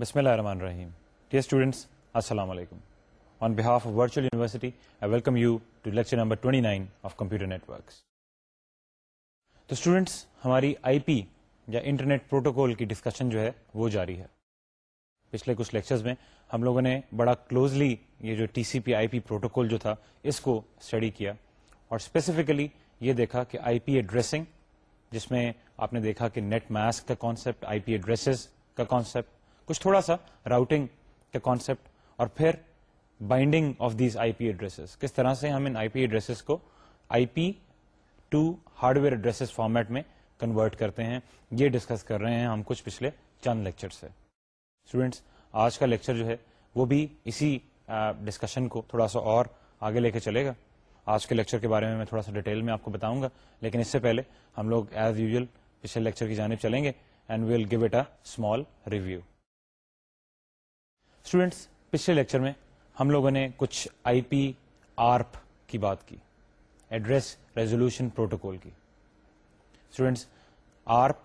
بسم اللہ الرحمن الرحیم ڈیئر اسٹوڈنٹس السلام علیکم on behalf of virtual university I welcome you to lecture number twenty nine of computer networks تو اسٹوڈنٹس ہماری آئی پی یا انٹرنیٹ پروٹوکول کی ڈسکشن جو ہے وہ جاری ہے پچھلے کچھ لیکچرز میں ہم لوگوں نے بڑا کلوزلی یہ جو T C P I P protocol جو تھا اس کو اسٹڈی کیا اور اسپیسیفکلی یہ دیکھا کہ آئی پی ایڈریسنگ جس میں آپ نے دیکھا کہ نیٹ ماسک کا کانسیپٹ آئی پی ایڈریسز کا کانسیپٹ کچھ تھوڑا سا راؤٹنگ کا کانسیپٹ اور پھر binding of these I P address کس طرح سے ہم ان آئی پی ایڈریسز کو I P to hardware addresses format میں کنورٹ کرتے ہیں یہ ڈسکس کر رہے ہیں ہم کچھ پچھلے چند لیکچر سے اسٹوڈینٹس آج کا لیکچر جو ہے وہ بھی اسی ڈسکشن کو تھوڑا سا اور آگے لے کے چلے گا آج کے لیکچر کے بارے میں میں تھوڑا سا ڈیٹیل میں آپ کو بتاؤں گا لیکن اس سے پہلے ہم لوگ ایز یوزل پچھلے لیکچر کی جانب چلیں گے and we'll give it a small review students پچھلے لیکچر میں ہم لوگوں نے کچھ آئی پی آرپ کی بات کی ایڈریس ریزولوشن پروٹوکول کی اسٹوڈینٹس آرپ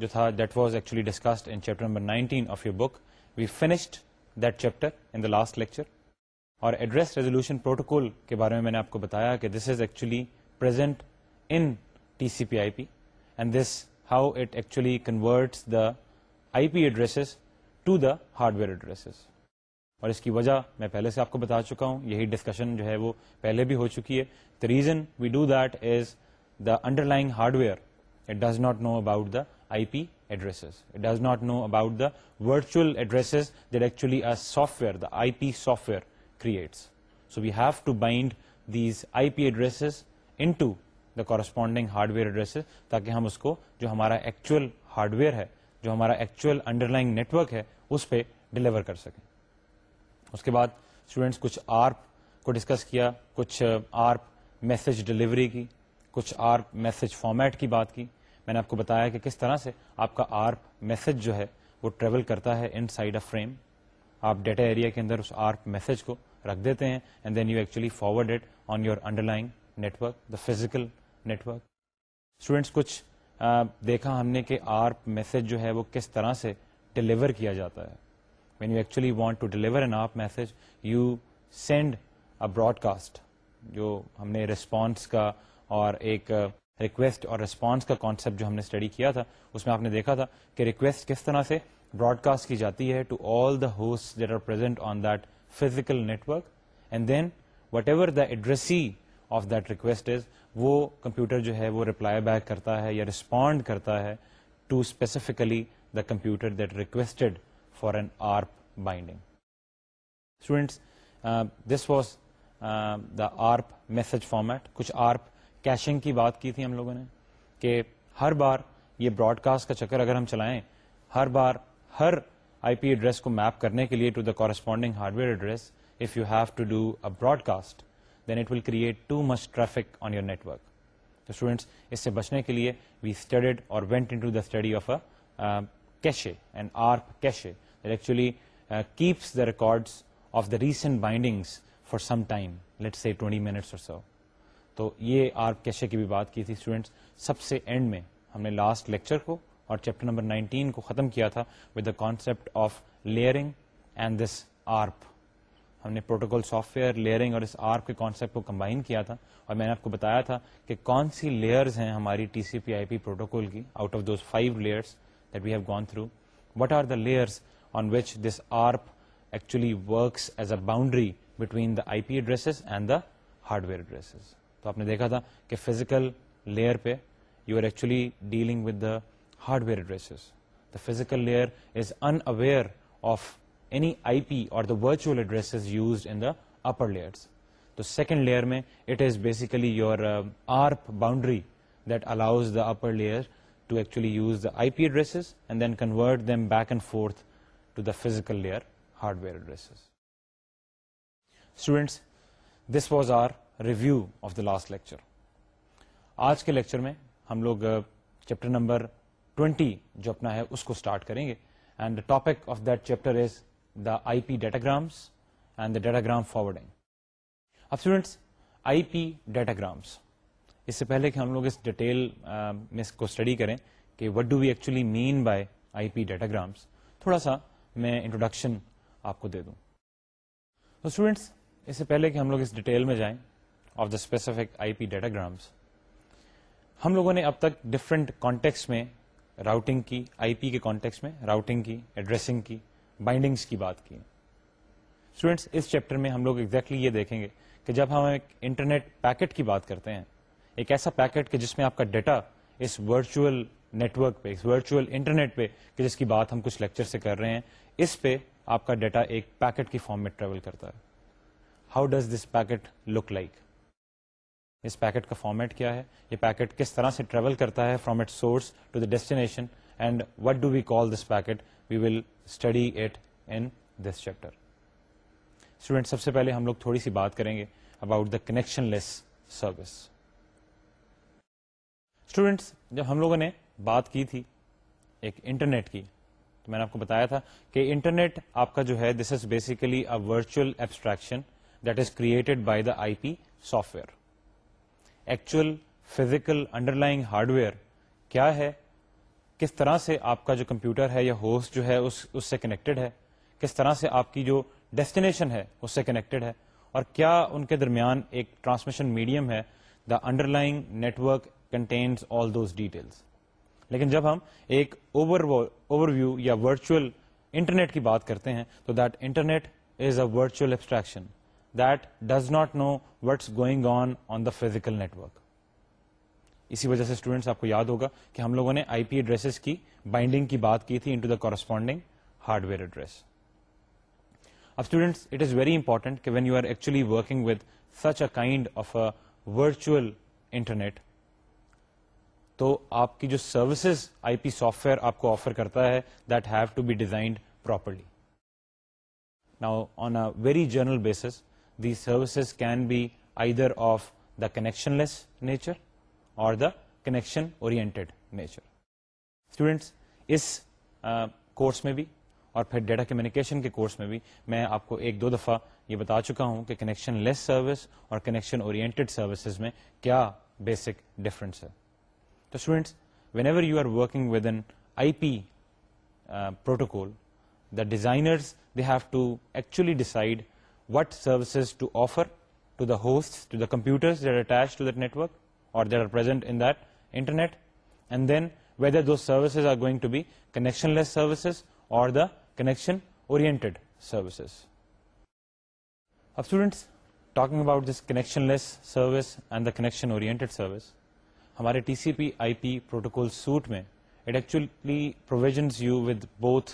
جو تھا that was actually discussed in chapter number nineteen of you book we finished that chapter in the last lecture اور ایڈریس ریزولوشن پروٹوکول کے بارے میں میں نے آپ کو بتایا کہ this is actually present in T C P I P and this how it actually converts the I P addresses to the hardware addresses اور اس کی وجہ میں پہلے سے آپ کو بتا چکا ہوں یہی ڈسکشن جو ہے وہ پہلے بھی ہو چکی ہے the reason we do that is the under line hardware it does not know about the I P addresses it does not know about the virtual addresses that actually are software the I P software creates so we have to bind these I P addresses into the corresponding hardware addresses تاکہ ہم اس کو جو ہمارا actual hardware ہے جو ہمارا actual under line network ہے اس پہ ڈلیور کر سکیں اس کے بعد اسٹوڈینٹس کچھ آرپ کو ڈسکس کیا کچھ آرپ میسج ڈلیوری کی کچھ آرپ میسج فارمیٹ کی بات کی میں نے آپ کو بتایا کہ کس طرح سے آپ کا آرپ میسج جو ہے وہ ٹریول کرتا ہے ان سائڈ اے فریم آپ ڈیٹا ایریا کے اندر اس آرپ میسج کو رکھ دیتے ہیں and then you actually forward on your under line network the physical network students کچھ دیکھا ہم نے کہ آرپ میسج جو ہے وہ کس طرح سے ڈلیور کیا جاتا ہے when you actually want to deliver an آپ message you send a broadcast جو ہم نے ریسپانس کا اور ایک ریکویسٹ اور ریسپانس کا کانسیپٹ جو ہم نے اسٹڈی کیا تھا اس میں آپ نے دیکھا تھا کہ ریکویسٹ کس طرح سے براڈ کاسٹ کی جاتی ہے to all the host that are present on that physical network and then whatever the addressee of that request is وہ کمپیوٹر جو ہے وہ رپلائی بیک کرتا ہے یا ریسپونڈ کرتا ہے to specifically the computer that requested this was this format کچھ آرپ کی تھی ہم نے to the corresponding hardware address you have to do a broadcast then it will create too much traffic on your network اس سے بچنے کے لیے وی اسٹڈیڈ اور وینٹو داڈی of اشے and ARP cache it actually uh, keeps the records of the recent bindings for some time let's say 20 minutes or so تو یہ ARP cache کی بھی بات کی تھی اسٹوڈینٹس سب سے اینڈ میں ہم نے لاسٹ لیکچر کو اور چیپٹر نمبر نائنٹین کو ختم کیا تھا with the concept of layering and this ARP ہم نے پروٹوکول سافٹ ویئر لیئرنگ اور اس آرپ کے کانسیپٹ کو کمبائن کیا تھا اور میں نے آپ کو بتایا تھا کہ کون سی لیئرز ہیں ہماری T C P I P protocol کی out of those five layers that we have gone through what are the layers on which this ARP actually works as a boundary between the I P addresses and the hardware addresses تو آپ نے دیکھا تھا کہ physical layer پہ you are actually dealing with the hardware addresses the physical layer is unaware of any I P اور the the virtual addresses used in upper layers تو second layer میں it is basically your ARP boundary that allows the upper layer to actually use the I P addresses and then convert them back and forth physical layer hardwares students this was are review of the last lecture آج کے lecture میں ہم لوگ chapter number twenty جو اپنا ہے اس کو اسٹارٹ کریں گے and the topic of that chapter is the I P datagrams and the datagram forwarding اب اسٹوڈینٹس آئی پی ڈیٹاگرامس اس سے پہلے کہ ہم لوگ اس ڈیٹیل uh, میں اس کو اسٹڈی کریں کہ what do we actually mean by I P datagrams تھوڑا سا میں انٹروڈکشن آپ کو دے دوں تو اسٹوڈینٹس اس سے پہلے کہ ہم لوگ اس ڈیٹیل میں جائیں of the specific I P datagrams ہم لوگوں نے اب تک ڈفرینٹ کانٹیکس میں راؤٹنگ کی آئی پی کے کانٹیکس میں راؤٹنگ کی ایڈریسنگ کی بائنڈنگس کی بات کی اسٹوڈینٹس اس چیپٹر میں ہم لوگ ایگزیکٹلی exactly یہ دیکھیں گے کہ جب ہم ایک انٹرنیٹ پیکٹ کی بات کرتے ہیں ایک ایسا پیکٹ کہ جس میں آپ کا ڈیٹا اس ورچوئل نیٹورک پہ ورچوئل انٹرنیٹ پہ کہ جس کی بات ہم کچھ لیکچر سے کر رہے ہیں اس پہ آپ کا ڈیٹا ایک پیکٹ کی فارم میں ٹریول کرتا ہے how does this packet look like اس پیکٹ کا فارمیٹ کیا ہے یہ پیکٹ کس طرح سے ٹریول کرتا ہے from it source to the destination and what do we call this packet we will study it in this chapter student سب سے پہلے ہم لوگ تھوڑی سی بات کریں گے about the connectionless service students جب ہم لوگوں نے بات کی تھی ایک انٹرنیٹ کی تو میں نے آپ کو بتایا تھا کہ انٹرنیٹ آپ کا جو ہے this is basically a virtual abstraction that is created by the I P software actual physical under line hardware کیا ہے کس طرح سے آپ کا جو کمپیوٹر ہے یا ہوسٹ جو ہے اس سے کنیکٹڈ ہے کس طرح سے آپ کی جو ڈیسٹینیشن ہے اس سے کنیکٹڈ ہے اور کیا ان کے درمیان ایک ٹرانسمیشن میڈیم ہے the under line network contains all those details لیکن جب ہم ایک اوور ویو یا ورچوئل انٹرنیٹ کی بات کرتے ہیں تو that internet is a virtual abstraction that does not know what's going on on the physical network اسی وجہ سے اسٹوڈینٹس آپ کو یاد ہوگا کہ ہم لوگوں نے آئی پی ایڈریسز کی بائنڈنگ کی بات کی تھی ان کورسپونڈنگ ہارڈ ویئر ایڈریس اب students it is very important کہ when you are actually working with such a kind of a virtual internet تو آپ کی جو services I P software آپ کو آفر کرتا ہے that have to be designed properly now on a very general basis the services can be either of the connectionless nature اور the connection oriented nature students اس course میں بھی اور پھر ڈیٹا کمیونیکیشن کے course میں بھی میں آپ کو ایک دو دفعہ یہ بتا چکا ہوں کہ کنیکشن لیس سروس اور کنیکشن اورینٹیڈ سروسز میں کیا بیسک ڈفرنس ہے So students, whenever you are working with an IP uh, protocol, the designers, they have to actually decide what services to offer to the hosts, to the computers that are attached to that network or that are present in that internet, and then whether those services are going to be connectionless services or the connection-oriented services. Now, students, talking about this connectionless service and the connection-oriented service, ہمارے T C P I P protocol suite میں it actually provisions you with both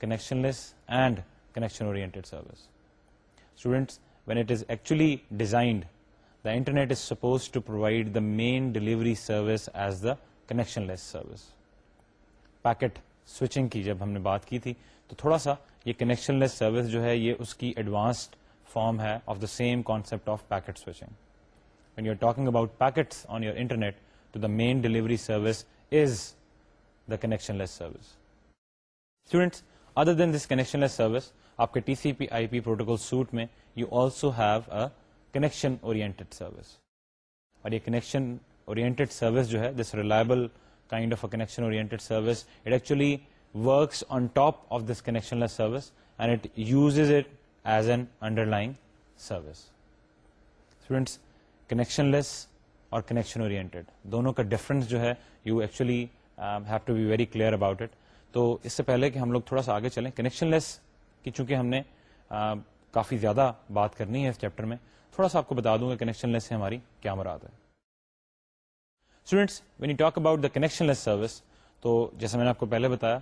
connectionless and connection service students when it is actually designed the internet is suppose to provide the main delivery service as the connectionless service packet switching کی جب ہم نے بات کی تھی تو تھوڑا سا یہ کنیکشن لیس سروس جو ہے یہ اس کی ایڈوانسڈ فارم ہے of the same concept of packet switching when you are talking about packets on your internet the main delivery service is the connectionless service students other than this connectionless service آپ کے T C P I P protocol suite میں you also ہی connection oriented service اور یہ connection oriented service جو ہے this reliable kind of a connection oriented service it actually works on top of this connectionless service and it uses it as an underlying service students connectionless اور connection oriented دونوں کا difference جو ہے you actually have to be very clear about it تو اس سے پہلے کہ ہم لوگ تھوڑا سا آگے چلیں کنیکشن لیس کی چونکہ ہم نے um, کافی زیادہ بات کرنی ہے اس چیپٹر میں تھوڑا سا آپ کو بتا دوں گا کنیکشن لیس سے ہماری کیا مراد ہے students when you talk about the connectionless service تو جیسا میں نے آپ کو پہلے بتایا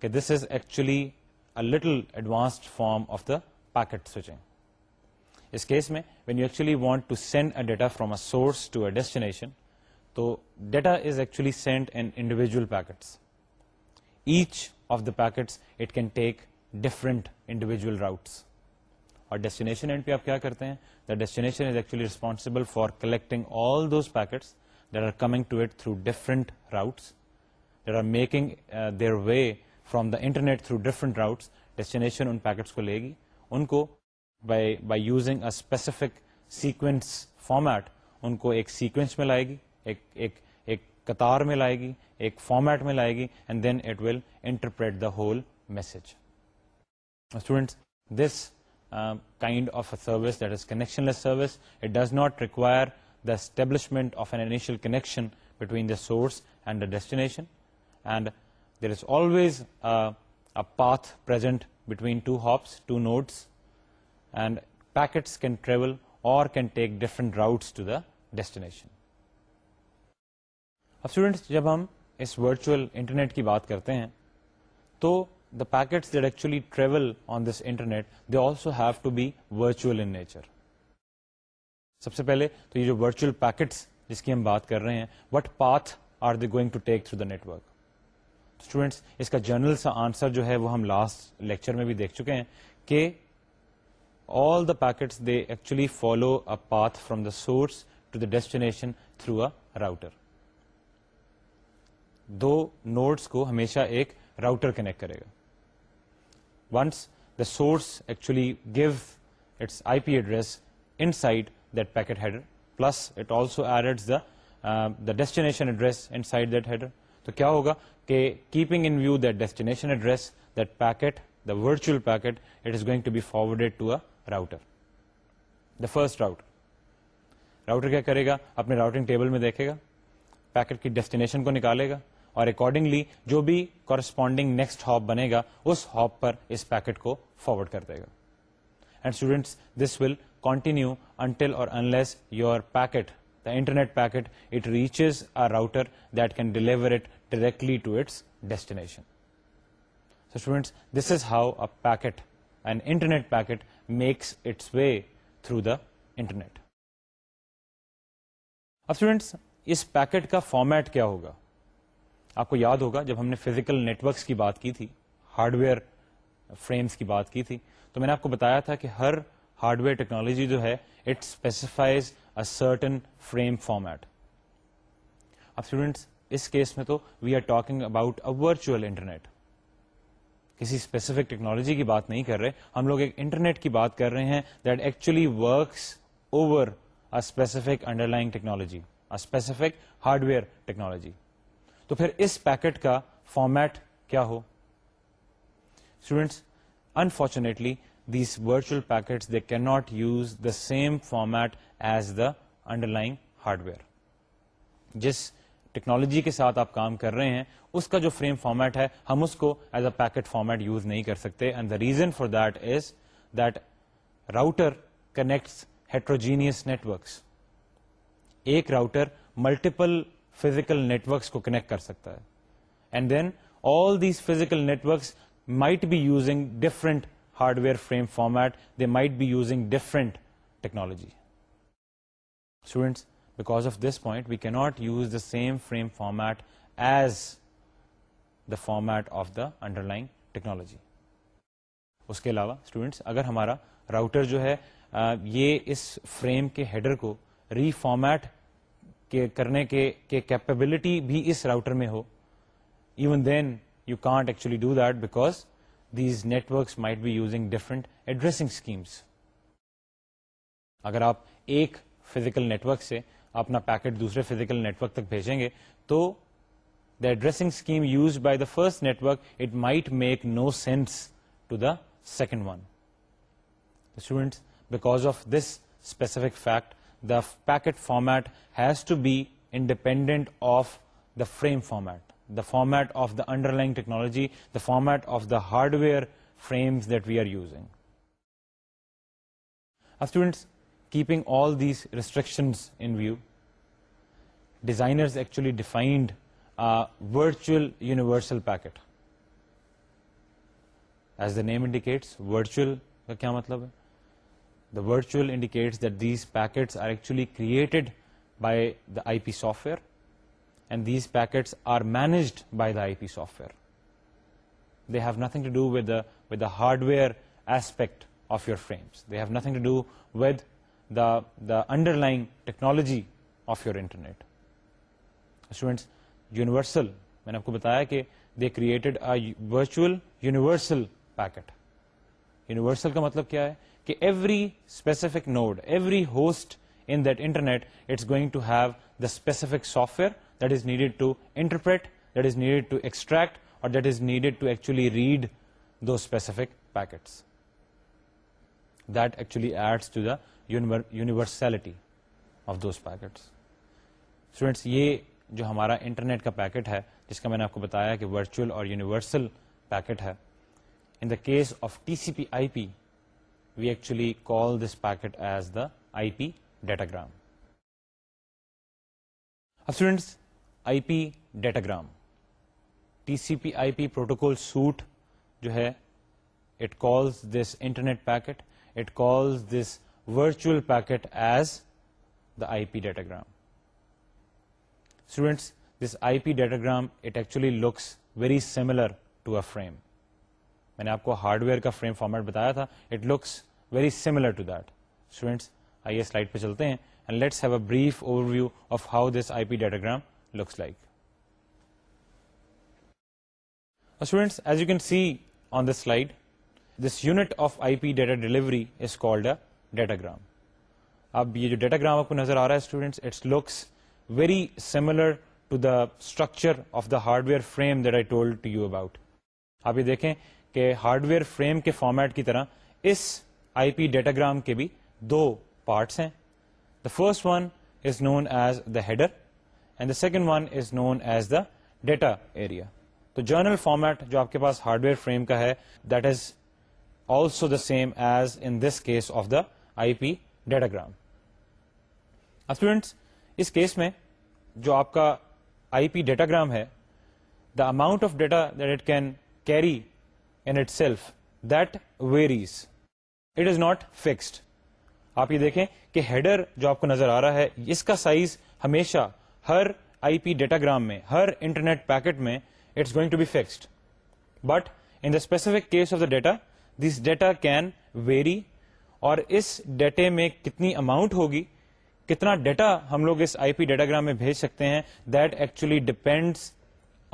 کہ this is actually little advanced form of the packet switching اس کیس میں when you actually want to send a data from a source to a destination تو data is actually send in individual packets each of the packets it can take different individual routes اور destination and پہ آپ کیا کرتے ہیں the destination is actually responsible for collecting all those packets that are coming to it through different routes that are making their way from the internet through different routes destination ان packets کو لے گی ان کو specific sequence format ان کو ایک sequence میں لائے گی ایک ایک قطار میں لائے گی ایک فارمیٹ میں لائے گی and then it will interpret the whole message students this kind of a service that is connectionless service it does not require the establishment of an initial connection between the source and the destination and there is always path present between two two hops nodes and packets can travel اور جب ہم اس virtual internet کی بات کرتے ہیں تو the packets that actually travel on this internet they also have to be virtual in nature سب سے پہلے تو یہ جو ورچوئل پیکٹس جس کی ہم بات کر رہے ہیں what path are they going to take through the network students اس کا جنرل سا آنسر جو ہے وہ ہم لاسٹ لیکچر میں بھی دیکھ چکے ہیں کہ all the packets they actually follow a path from the source to the destination through a router دو نوٹس کو ہمیشہ ایک راؤٹر کنیکٹ کرے گا once the source actually give its I P address inside دیکٹ head plus it also add the the destination address inside there تو کیا ہوگا کہ keeping in view destination address that packet the virtual packet it is going to be forwarded to a router the first router router کیا کرے گا اپنے routing table میں دیکھے گا پیکٹ کی ڈیسٹینیشن کو نکالے گا اور اکارڈنگلی جو بھی کورسپونڈنگ نیکسٹ ہاپ بنے گا اس ہاپ پر اس پیکٹ کو فارورڈ کر دے گا and students this will continue until اور unless your packet the internet packet it reaches a router that can deliver it directly to its destination students this is how a packet internet packet makes its way through the internet اب students اس packet کا format کیا ہوگا آپ کو یاد ہوگا جب ہم نے فزیکل نیٹورکس کی بات کی تھی ہارڈ ویئر فریمس کی بات کی تھی تو میں نے آپ کو بتایا تھا کہ ہر ہارڈ ویئر ٹیکنالوجی جو ہے it specifies a certain frame format اب اسٹوڈینٹس اس کیس میں تو we are talking about a virtual internet کسی اسپیسیفک ٹیکنالوجی کی بات نہیں کر رہے ہم لوگ ایک انٹرنیٹ کی بات کر رہے ہیں that actually works over specific underlying technology specific hardware technology تو پھر اس پیکٹ کا فارمیٹ کیا ہو students unfortunately these virtual packet they can not use the same format as the under line hardware جس technology کے ساتھ آپ کام کر رہے ہیں اس کا جو فریم فارمیٹ ہے ہم اس کو as a packet format use نہیں کر سکتے and the reason for that is that router connects heterogeneous networks ایک راؤٹر ملٹیپل فزیکل نیٹورکس کو کنیکٹ کر سکتا ہے and then all these physical networks might be using different hardware frame format they might be using different technology students because of this point we can not use the same frame format as the format of the underlying technology اس کے علاوہ students اگر ہمارا router جو ہے یہ اس frame کے ہیڈر کو ری فارمیٹ کرنے کے کیپبلٹی بھی اس راؤٹر میں ہو even then you can't actually do that because these networks might be using different addressing schemes اگر آپ ایک فزیکل نیٹورک سے اپنا پیکٹ دوسرے نیٹ نیٹورک تک بھیجیں گے تو the addressing scheme use by the first network it might make no sense to the second one students because of this specific fact the packet format has to be independent of the frame format the format of the underlying technology the format of the hardware frames that we are using students keeping all these restrictions in view designers actually defined a virtual universal packet as the name indicates virtual کا کیا مطلب ہے the virtual indicates these packets are actually created by the I P software and these packets are managed by the I P software they have nothing to do hardware aspect of your frames they have nothing to do with the the underlying technology of your internet students universal میں نے آپ کو بتایا کہ they created virtual universal packet universal کا مطلب کیا ہے کہ every specific node every host in that internet it's going to have the specific software that is needed to interpret that is needed to extract or that is needed to actually read those specific packets that actually adds to the universality of those packet students یہ جو ہمارا internet کا packet ہے جس کا میں نے آپ کو بتایا کہ ورچوئل اور یونیورسل پیکٹ ہے in the case of T C P I P we actually call this packet as the I P datagram اب students I P datagram T C P I P protocol suite جو ہے it calls this internet packet it calls this virtual packet as the I P datagram students this I P datagram looks very similar میں نے آپ کو hardware کا frame format بتایا تھا it looks very similar to that students I S پہ چلتے ہیں see on this slide this unit of I P data delivery is called a datagram اب یہ جو ڈیٹاگرام آپ کو نظر آ رہا ہے students it's looks very similar to the structure of the hardware frame that I told to you about آپ یہ دیکھیں کہ ہارڈ ویئر فریم کے فارمیٹ کی طرح اس آئی پی ڈیٹاگرام کے بھی دو پارٹس ہیں the first one is known as the header and the second one is known as the data area تو جرنل فارمیٹ جو آپ کے پاس ہارڈ ویئر فریم کا ہے that is also the same as in this case of the I P datagram students اس case میں جو آپ کا آئی پی ڈیٹاگرام ہے the amount of data that it can carry itself that varies it is not fixed آپ یہ دیکھیں کہ ہیڈر جو آپ کو نظر آ رہا ہے اس کا سائز ہمیشہ ہر آئی پی ڈیٹاگرام میں ہر انٹرنیٹ پیکٹ میں it's going to be fixed but in the specific case of the data this data can vary اور اس ڈیٹے میں کتنی اماؤنٹ ہوگی کتنا ڈیٹا ہم لوگ اس آئی پی ڈیٹاگرام میں بھیج سکتے ہیں that actually depends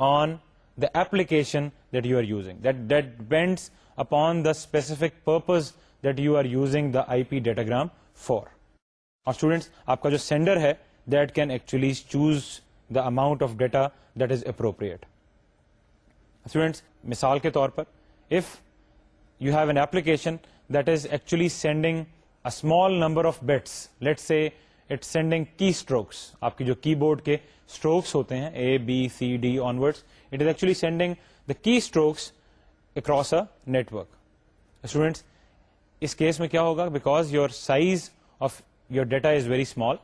on the application that you are using that that depends upon the specific purpose that you are using the I P datagram for اور students آپ کا جو سینڈر ہے that can actually choose the amount of data that is appropriate students مثال کے طور پر if you have an application چولی sending small number of beats late say it sending کی اسٹروکس آپ کی جو کی بورڈ کے اسٹروکس ہوتے ہیں A B C D onwards it is actually sending the کی strokes across a network students اس کیس میں کیا ہوگا because your size of your data is very small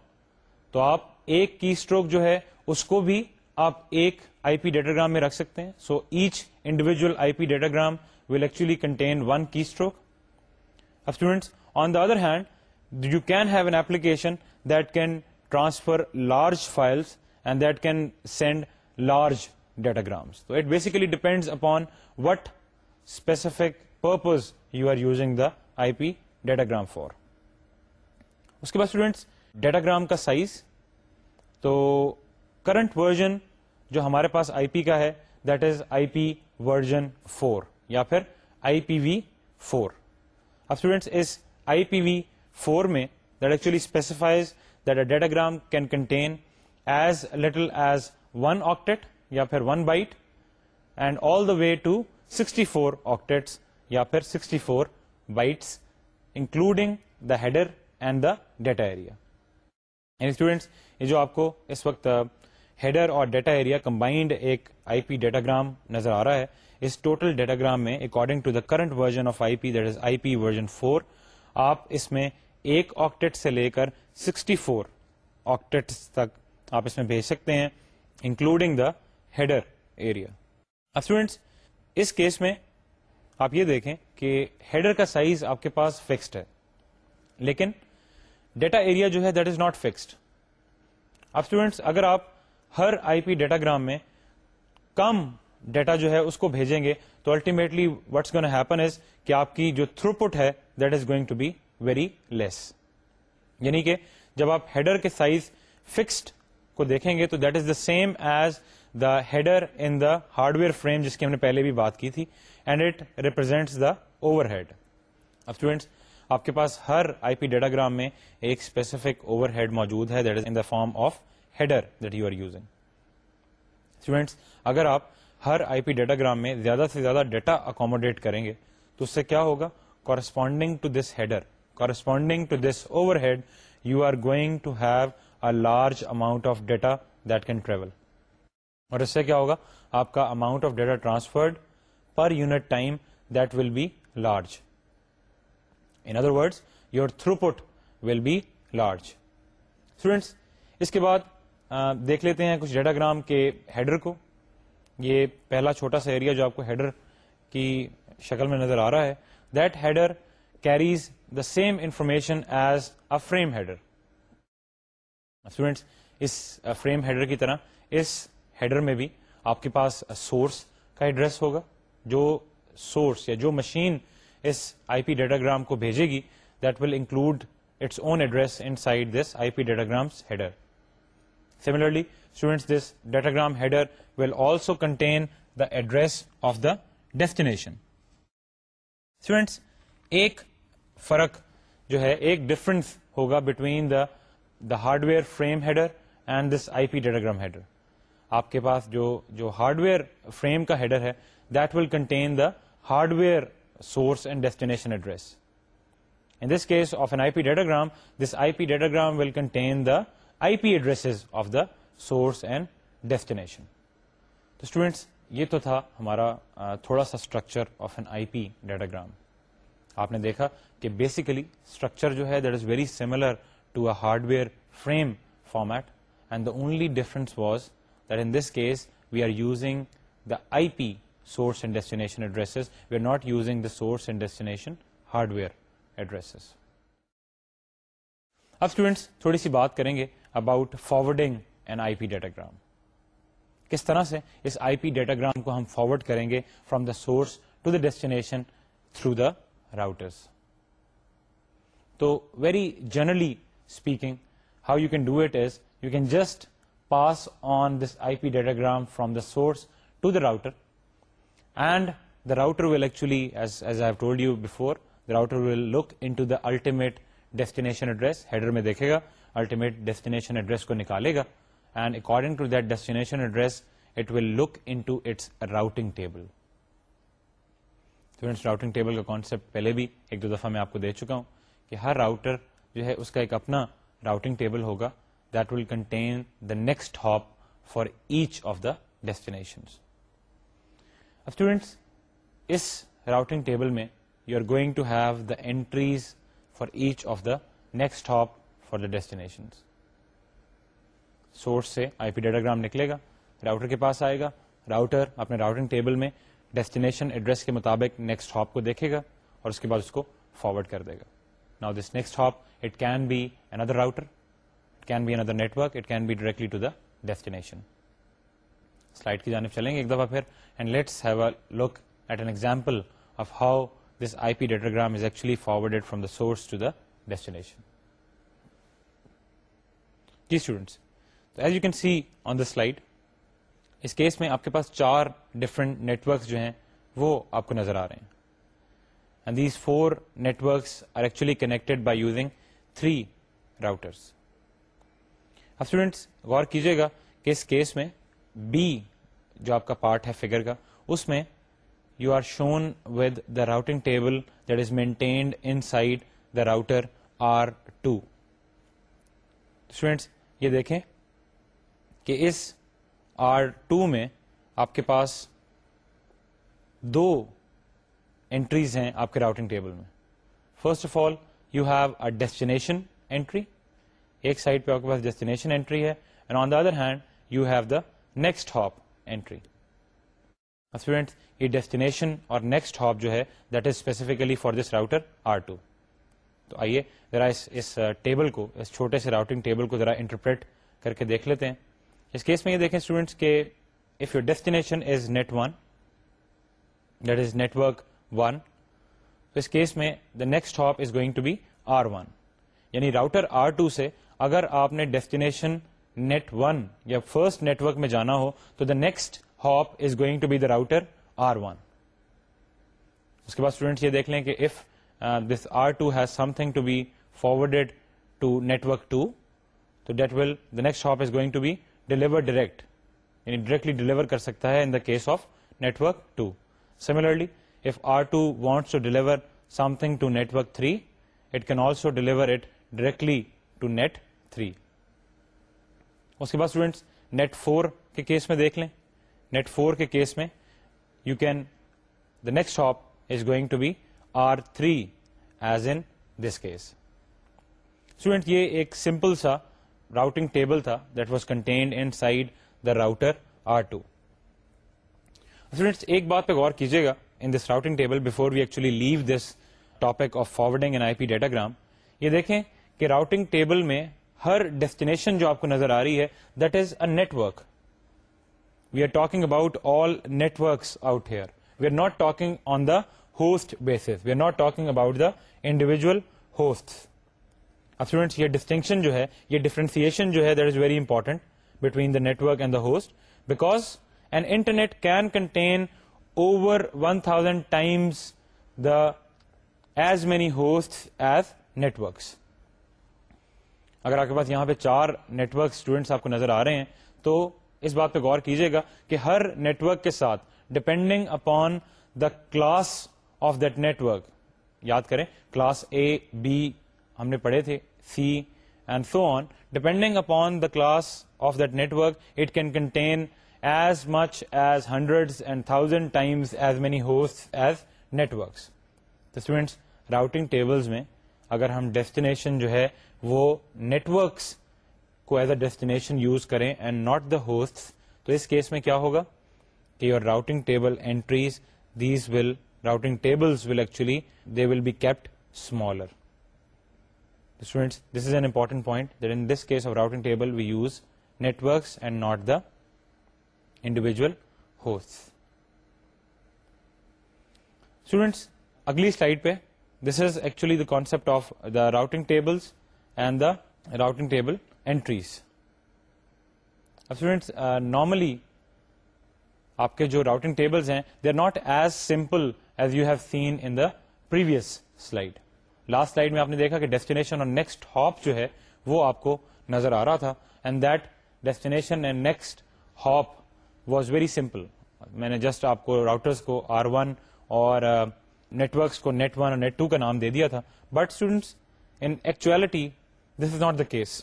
تو آپ ایک کی اسٹروک جو ہے اس کو بھی آپ ایک آئی پی ڈیٹاگرام میں رکھ سکتے ہیں so each individual I P datagram will actually contain one keystroke اب students on the other hand you can have an application that can transfer large files and that can send large datagrams تو it basically depend upon what specific purpose you are using the I P datagram for اس کے بعد students datagram کا size تو current version جو ہمارے پاس I P کا ہے that is I P version four یا پھر آئی پی وی فور اب اسٹوڈینٹس اس آئی پی وی فور میں that that actually specifies a datagram can contain as little as one octet یا پھر one byte and all the way to sixty four octets یا پھر sixty four bytes including the header and the data area students یہ جو آپ کو اس وقت ہیڈر uh, اور ڈیٹا ایریا کمبائنڈ ایک آئی پی ڈیٹاگرام نظر آ رہا ہے اس ٹوٹل ڈیٹاگرام میں according to the current version of I P that is I P version four آپ اس میں ایک آکٹیٹ سے لے کر سکسٹی فور تک آپ اس میں بھیج سکتے ہیں انکلوڈنگ دا ہیڈر ایریا اب اسٹوڈینٹس اس کیس میں آپ یہ دیکھیں کہ ہیڈر کا سائز آپ کے پاس فکسڈ ہے لیکن ڈیٹا ایریا جو ہے دیٹ از ناٹ فکسڈ اب اسٹوڈینٹس اگر آپ ہر آئی پی ڈیٹاگرام میں کم ڈیٹا جو ہے اس کو بھیجیں گے تو الٹیمیٹلی گون ہیپن از کہ آپ کی جو تھرو پٹ ہے that is going to be very less یعنی کہ جب آپ ہیڈر کے سائز فکسڈ کو دیکھیں گے تو that is the the same as header in the hardware frame جس کی ہم نے پہلے بھی بات کی تھی and it represent overhead اب اسٹوڈینٹس آپ کے پاس ہر آئی پی ڈیٹاگرام میں ایک اسپیسیفک اوور ہیڈ موجود ہے that is in the form of header that you are using students اگر آپ ہر آئی پی ڈیٹاگرام میں زیادہ سے زیادہ ڈیٹا اکوموڈیٹ کریں گے تو اس سے کیا ہوگا corresponding to this header corresponding to this overhead you are going to have a large amount of data that can travel اور اس سے کیا ہوگا آپ کا amount of data transferred per unit time that will be large in other words your throughput will be large students اس کے بعد دیکھ لیتے ہیں کچھ ڈیٹاگرام کے ہیڈر کو یہ پہلا چھوٹا سا ایریا جو آپ کو ہیڈر کی شکل میں نظر آ رہا ہے that header carries the same information as a frame header students اس فریم uh, ہیڈر کی طرح اس ہیڈر میں بھی آپ کے پاس سورس کا ایڈریس ہوگا جو سورس یا جو مشین اس آئی پی ڈیٹاگرام کو بھیجے گی that will include its own address inside this I P datagrams header similarly this datagram header will also contain the address of the destination ہوگا between the the hardware frame header and this I P datagram header آپ کے پاس جو جو hardware frame کا header ہے that will contain the hardware source and destination address in this case of an I P datagram this I P datagram will contain the I P address of the source and destination تو students یہ تو تھا ہمارا تھوڑا سا structure of an I P datagram آپ نے دیکھا کہ بیسیکلی اسٹرکچر جو ہے that is very similar to a hardware frame format and the only difference was that in this case we are using the I P source and destination addresses we are not using the source and destination hardware addresses اب students تھوڑی سی بات کریں گے about forwarding an I P datagram کس طرح سے اس آئی پی ڈیٹاگرام کو ہم فارورڈ کریں گے from the source to the destination through the routers تو very generally speaking how you can do it is you can just pass on this I P datagram from the source to the router and the router will actually as I told you before the router will look into the ultimate destination address header میں دیکھے گا ultimate destination address کو نکالے گا and according to that destination look into its table کا concept پہلے بھی ایک دو دفعہ میں آپ کو دے چکا ہوں کہ ہر راؤٹر جو ہے اس کا ایک اپنا راؤٹنگ ٹیبل ہوگا that will contain a next hop for each of the destination اس راؤٹنگ ٹیبل میں you are going to have the entries for each of the next hop for the destination source سے I P datagram نکلے گا router کے پاس آئے گا router اپنے راؤٹنگ ٹیبل میں ڈیسٹینیشن ایڈریس کے مطابق نیکسٹ ہاپ کو دیکھے گا اور اس کے بعد اس کو فارورڈ کر دے گا نا this next hop it can be another can be directly to the destination slide کی جانب چلیں گے ایک دفعہ پھر and let's have a look at an example of how this I P is actually forwarded from the source to the destination جی students as you can see on the slide اس case میں آپ کے پاس چار different networks جو ہیں وہ آپ کو نظر آ رہے ہیں and these four networks are actually connected by using three routers اب اسٹوڈینٹس غور کیجیے گا کہ اس کیس میں بی جو آپ کا پارٹ ہے فگر کا اس میں you are shown with the routing table that is maintained inside the router R two students یہ دیکھیں کہ اس آر ٹو میں آپ کے پاس دو انٹریز ہیں آپ کے راؤٹنگ ٹیبل میں first of all you have a destination entry ایک سائڈ پہ آپ کے پاس ڈیسٹینیشن اینٹری ہے and on the other hand you have the next hop entry student یہ ڈیسٹینیشن اور نیکسٹ ہاپ جو ہے that is specifically for this router R two تو آئیے ذرا اس ٹیبل uh, کو اس چھوٹے سے راؤٹنگ ٹیبل کو ذرا انٹرپریٹ کر کے دیکھ لیتے ہیں اس کیس میں یہ دیکھیں اسٹوڈینٹس کے if your destination is net one that is network one اس کیس میں the next hop is going to be R one یعنی راؤٹر آر ٹو سے اگر آپ نے ڈیسٹینیشن نیٹ ون یا فرسٹ نیٹ ورک میں جانا ہو تو the next hop is going to be the router R one اس کے بعد اسٹوڈینٹس یہ دیکھ لیں کہ if this R two has something to be forwarded to network two تو that will the next hop is going to be deliver direct یعنی directly deliver کر سکتا ہے in the case of network two similarly if R two wants to deliver something to network three it can also deliver it directly to net three اس کے بعد students net four کے case میں دیکھ لیں net four کے case میں you can the next hop is going to be R three as in this case student یہ ایک سمپل سا راؤٹنگ ٹیبل تھا that was contained and side the routers ایک بات پہ گور کیجیے گا in this routing leave this topic of forwarding دیکھیں کہ راؤٹنگ ٹیبل میں ہر ڈیسٹینیشن جو آپ کو نظر آ رہی ہے that is a network we are talking about all networks out here we are not talking on the host base we are not talking about the individual host students یہ ڈسٹنکشن جو ہے یہ ڈفرینسیشن جو ہے that is very important between the network and the host because internet can contain over one thousand times the as many host as networks اگر آپ کے پاس یہاں پہ چار نیٹورک اسٹوڈینٹس آپ کو نظر آ رہے ہیں تو اس بات پہ غور کیجیے گا کہ ہر نیٹورک کے ساتھ depending upon the class of that network یاد کریں کلاس اے بی ہم نے پڑھے تھے C and so on depending upon the class of that network it can contain as much as hundred and thousand times as many host as networks تو students routing tables میں اگر ہم destination جو ہے وہ نیٹورکس کو as a destination use کریں and not the host تو اس کیس میں کیا ہوگا کہ your routing table entries these will routing tables will actually they will be kept smaller students this is an important point that in this case of routing table we use networks and not the individual host students اگلی slide پہ this is actually the concept of the routing tables and the routing table entries اب students normally آپ کے جو routing tables ہیں they are not as simple as you have seen in the previous slide last slide میں آپ نے دیکھا کہ ڈیسٹینیشن اور نیکسٹ ہاپ جو ہے وہ آپ کو نظر آ رہا تھا and that destination and next hop was very simple میں نے جسٹ آپ کو راؤٹرس کو آر ون اور نیٹورکس uh, کو نیٹ ون اور نیٹ ٹو کا نام دے دیا تھا but students in actuality this is not the case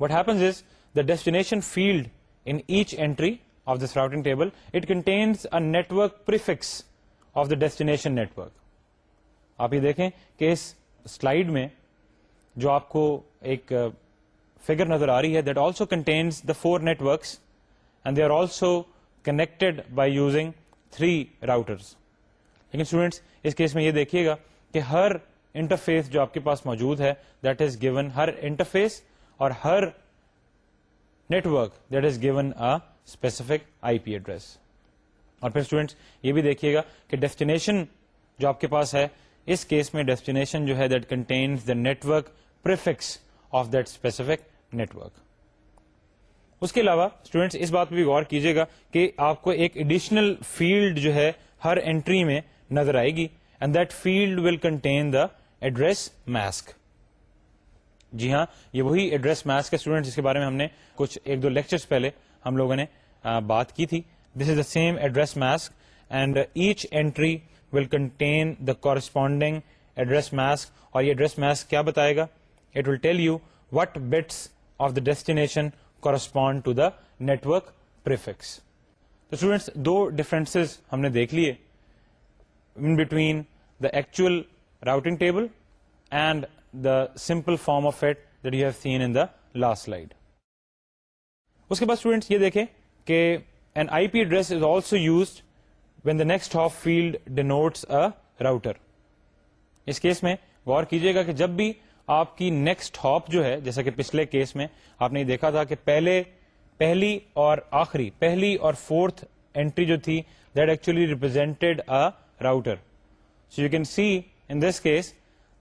what happens is the destination field in each entry of this routing table it contains a network prefix of the destination network آپ یہ دیکھیں کہ اس slide میں جو آپ کو ایک figure نظر آ رہی ہے that also the four networks and they are also connected by using three routers لیکن اسٹوڈینٹس اس کیس میں یہ دیکھیے گا کہ ہر انٹرفیس جو آپ کے پاس موجود ہے دیٹ از گیون ہر انٹرفیس اور ہر network that is given specific I P address اور پھر اسٹوڈینٹس یہ بھی دیکھیے گا کہ ڈیسٹینیشن جو آپ کے پاس ہے اس کیس میں ڈیسٹینیشن جو ہے that the network prefix of that specific network اس کے علاوہ اسٹوڈینٹس اس بات پہ بھی غور کیجیے گا کہ آپ کو ایک ایڈیشنل فیلڈ جو ہے ہر انٹری میں نظر آئے گی and that field will contain the address mask جی ہاں یہ وہی ایڈریس میسک اسٹوڈینٹس کے بارے میں ہم نے کچھ ایک دو لیکچر پہلے ہم لوگوں نے بات کی تھی this is the same address mask and each entry will contain the corresponding address mask اور یہ کیا بتائے گا it will tell you what bits of the destination correspond to the networks تو اسٹوڈینٹس دو ڈفرینسز ہم نے دیکھ لیے in between the actual routing table and the simple form of it that you have seen in the last slide اس کے بعد students یہ دیکھیں کہ an I P address is also used when the next hop field denotes a router اس case میں غور کیجیے گا کہ جب بھی آپ کی نیکسٹ ہاپ جو ہے جیسا کہ پچھلے کیس میں آپ نے دیکھا تھا کہ پہلے پہلی پہلی اور اور آخری فورتھ اینٹری جو تھی that actually represented router so you can see in this case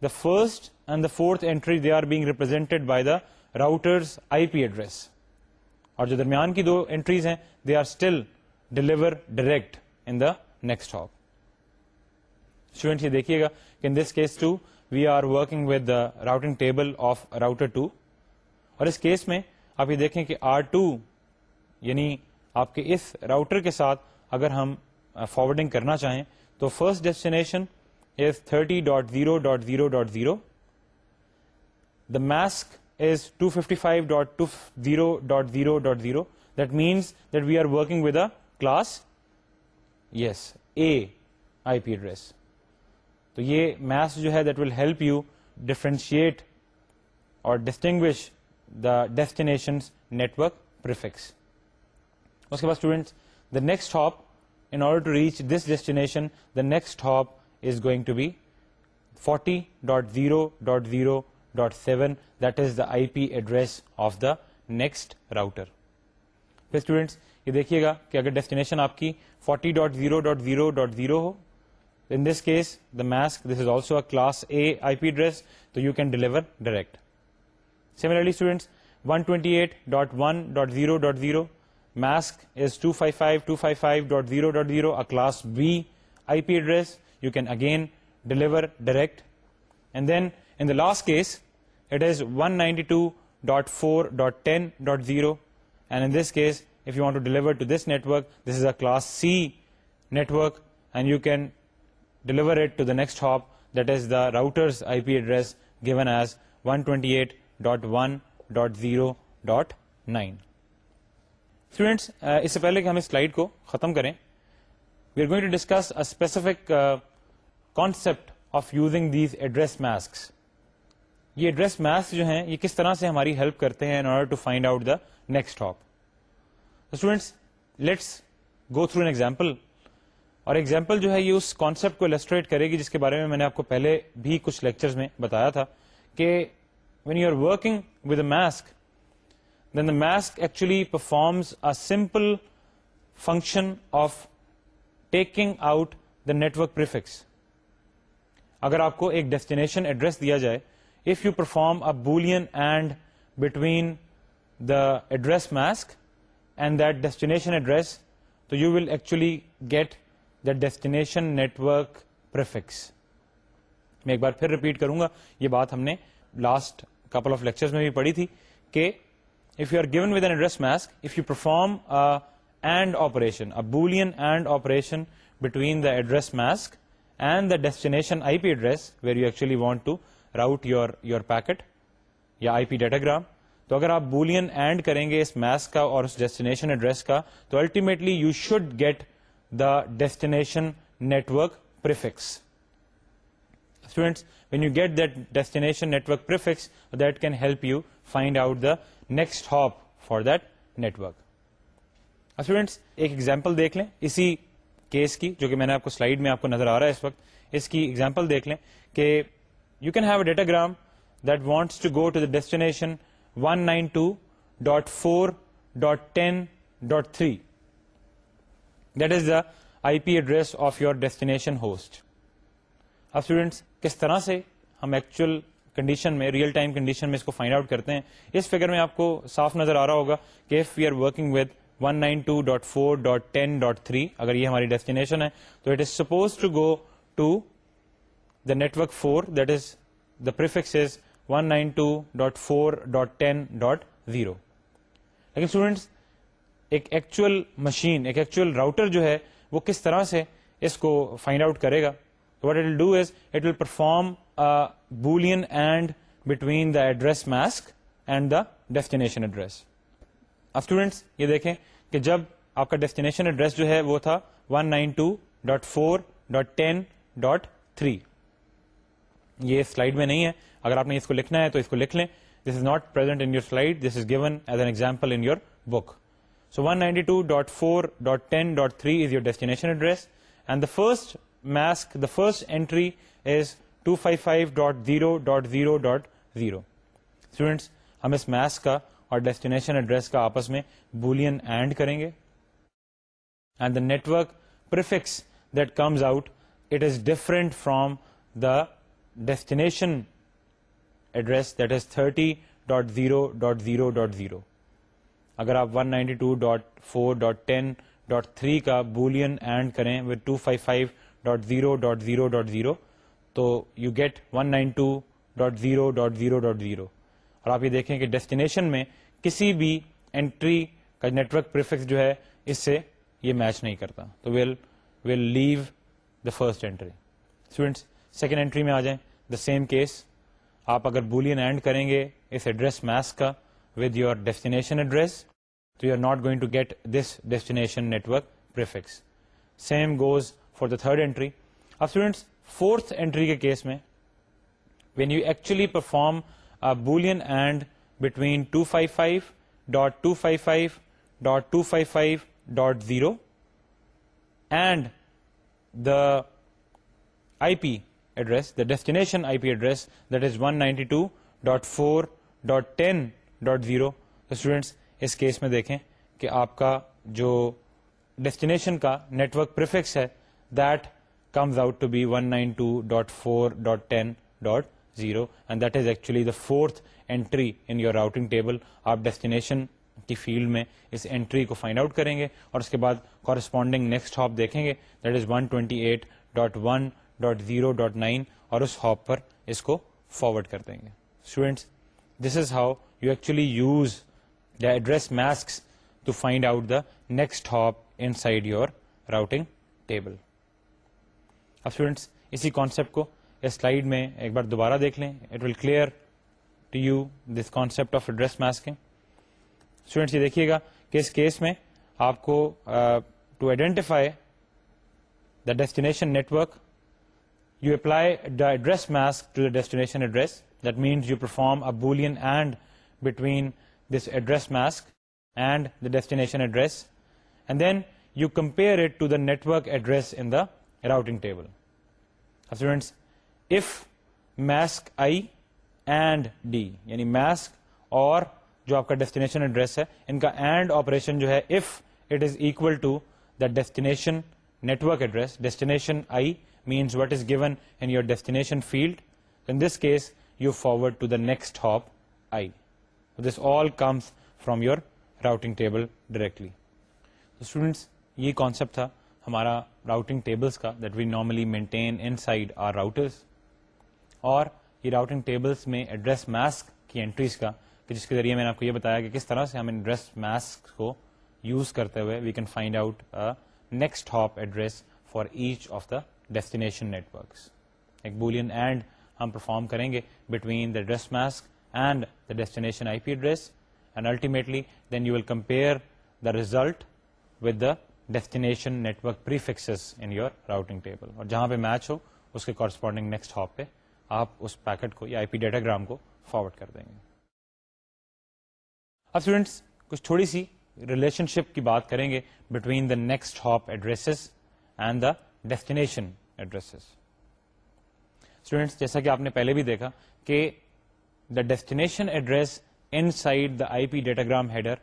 the first and the fourth entry they are being represented by the routers I P address اور جو درمیان کی دو اینٹریز ہیں they are still deliver direct the next stock student یہ دیکھیے گا کہ in this case to we are working with table of router two اور اس کیس میں آپ یہ دیکھیں کہ آر ٹو یعنی آپ کے اس راؤٹر کے ساتھ اگر ہم فارورڈنگ کرنا چاہیں تو first destination is thirty dot zero dot zero dot zero the mask is two fifty five dot two zero dot zero dot zero that means that we are working with a class yes a I P address تو یہ maths جو ہے that will help you differentiate اور distinguish the destination prefix اس کے بعد students the next hop in order to reach this destination the next hop is going to be forty dot zero dot zero dot seven that is the I P address of the next router پھر students یہ دیکھیے گا کہ اگر destination آپ کی forty dot zero dot zero dot zero ہو in this case the mask this is also a class A I P address تو you can deliver direct similarly students one twenty eight dot one dot zero dot zero mask is two five five two five five dot zero dot zero class B I P address you can again deliver direct and then in the last case it is one ninety two dot four dot ten dot zero and in this case class C network and you can deliver routers given as one twenty eight dot one dot zero dot nine students پہلے ہم اس slide کو ختم کریں we are going to discuss a specific concept of using these address mask یہ address mask جو ہیں یہ کس طرح سے ہماری ہیلپ کرتے ہیں in order to find out the next hop students let's go through an example اور ایگزامپل جو ہے یہ اس کانسیپٹ کو السٹریٹ کرے گی جس کے بارے میں میں نے آپ کو پہلے بھی کچھ لیکچرز میں بتایا تھا کہ when you are working with a mask then the mask actually performs a simple function of taking out the network prefix اگر آپ کو ایک ڈیسٹینیشن ایڈریس دیا جائے if you perform a Boolean and between the address mask and destination address تو you will actually get the destination network پر repeat کروں گا یہ بات ہم نے لاسٹ کپل آف لیکچر میں بھی پڑھی تھی کہ if you are given ودریس mask operation Boolean and operation between the address mask and the destination I P address where you actually want to route you are your packet یا I P datagram تو اگر آپ Boolean and کریں گے اس mask کا اور اس ڈیسٹینیشن ایڈریس کا تو ultimately you should get the destination destination network network prefix prefix students when you you get that that can help find out the next hop for that network students ایک example دیکھ لیں اسی case کی جو کہ میں نے آپ کو سلائڈ میں آپ کو نظر آ رہا ہے اس وقت اس کی ایگزامپل دیکھ لیں کہ you can have a datagram that wants to go to the destination one nine two dot four dot ten dot three host is the I P address of your destination host اب students کس طرح سے ہم actual condition میں real time condition میں اس کو find out کرتے ہیں اس فیگر میں آپ کو صاف نظر آ رہا ہوگا کہ if we are working with one nine two dot four dot ten dot three اگر یہ ہماری ڈیسٹینیشن ہے تو it is suppose to go to the network four that is the prefix is one nine two dot four dot ten dot zero لیکن students ایک actual machine ایک actual router جو ہے وہ کس طرح سے اس کو فائنڈ آؤٹ کرے گا what do is it will perform Boolean and between the address mask and the destination address اب اسٹوڈینٹس یہ دیکھیں کہ جب آپ کا ڈیسٹینیشن ایڈریس جو ہے وہ تھا one nine two dot four dot ten dot three یہ سلائڈ میں نہیں ہے اگر آپ نے اس کو لکھنا ہے تو اس کو لکھ لیں this is not present in your slide this is given as an example in your book so one ninety two dot four dot ten dot three is your destination address and the first mask the first entry is two five five dot zero dot zero dot zero students ہم اس mask کا اور destination address کا آپس میں Boolean and کریں گے and the network prefix that comes out it is different from the destination address that is thirty dot zero dot zero dot zero اگر آپ one ninety two dot four dot ten dot three کا Boolean and کریں with two five five dot zero dot zero dot zero تو you get one nine two dot zero dot zero dot zero اور آپ یہ دیکھیں کہ destination میں کسی بھی اینٹری کا نیٹورک پریفکس جو ہے اس سے یہ میچ نہیں کرتا تو well well leave the first entry students second entry میں آ جائیں دا سیم کیس آپ اگر بولین اینڈ کریں گے اس ایڈریس میس کا ود یور ڈیسٹینیشن ایڈریس تو you are not going to get this destination prefix same goes for the third entry اب اسٹوڈینٹس فورتھ اینٹری کے کیس میں when you actually perform Boolean and between two five five dot two five five dot two five five dot zero and the I P address the destination I P address that is one ninety two dot four dot ten dot zero students اس case میں دیکھیں کہ آپ کا جو destination کا network prefix ہے that comes out to be one nine two dot four dot ten dot zero and that is actually the fourth in your routing table آپ ڈیسٹینیشن کی فیلڈ میں اس انٹری کو فائنڈ آؤٹ کریں گے اور اس کے بعد کورسپونڈنگ نیکسٹ ہاپ دیکھیں گے that is one twenty eight dot one dot zero dot nine اور اس ہاپ پر اس کو فارورڈ کر دیں گے students this is how you actually use the address mask to find out the next hop inside your routing table اب students اسی کو سلائڈ میں ایک بار دوبارہ دیکھ لیں it will clear to you this concept of address students یہ دیکھیے گا کہ اس کیس میں آپ کو to identify the destination network you applies mask to the destination Boolean between this address mask destination then you compare it the network address in داؤٹنگ and D یعنی mask اور جو آپ کا ڈیسٹینیشن ایڈریس ہے ان کا اینڈ آپریشن جو ہے if it is equal to the destination network address destination I means what is given in your destination field in this case you forward to the next hop I this all comes from table table directly students یہ concept تھا ہمارا routing کا that we normally maintain inside our routers اور یہ routing tables میں address mask کی entries کا جس کے ذریعے میں نے آپ کو یہ بتایا کہ کس طرح سے ہم ایڈریس ماسک کو یوز کرتے ہوئے we can find out next hop address for each of the destination network ایک بولین اینڈ ہم پرفارم کریں گے between the address mask and the destination I P address and الٹی compare result with the destination network prefix in your routing table اور جہاں پہ match ہو اس کے کورسپونڈنگ نیکسٹ ہاپ پہ آپ اس پیکٹ کو یا آئی پی ڈیٹاگرام کو فارورڈ کر دیں گے اب اسٹوڈینٹس کچھ تھوڑی سی ریلیشن شپ کی بات کریں گے between the next hop address and the destination addresses students جیسا کہ آپ نے پہلے بھی دیکھا کہ the destination address inside the I P datagram header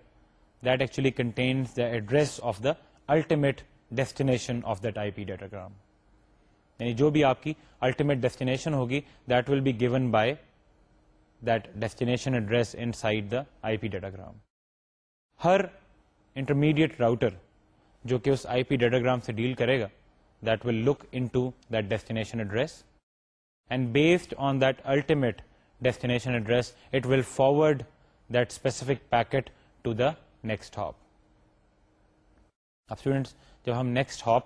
that actually contains the address of the ultimate destination of that I P datagram یعنی جو بھی آپ کی الٹیمیٹ ڈیسٹینیشن ہوگی that will be given by that destination address inside the I P datagram ہر intermediate router جو کہ اس آئی پی ڈیٹاگرام سے ڈیل کرے گا look into destination address and based on the destination forward دکٹ to the next hop اب students جب ہم نیکسٹ ہاپ